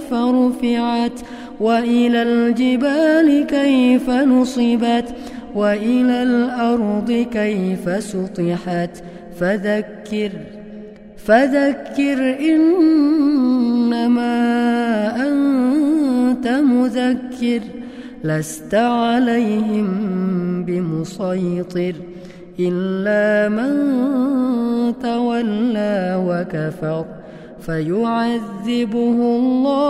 كيف رفعت وإلى الجبال كيف نصبت وإلى الأرض كيف سطحت فذكر فذكر إنما أنت مذكر لست عليهم بمسيطر إلا من تولى وكفر فيعذبه الله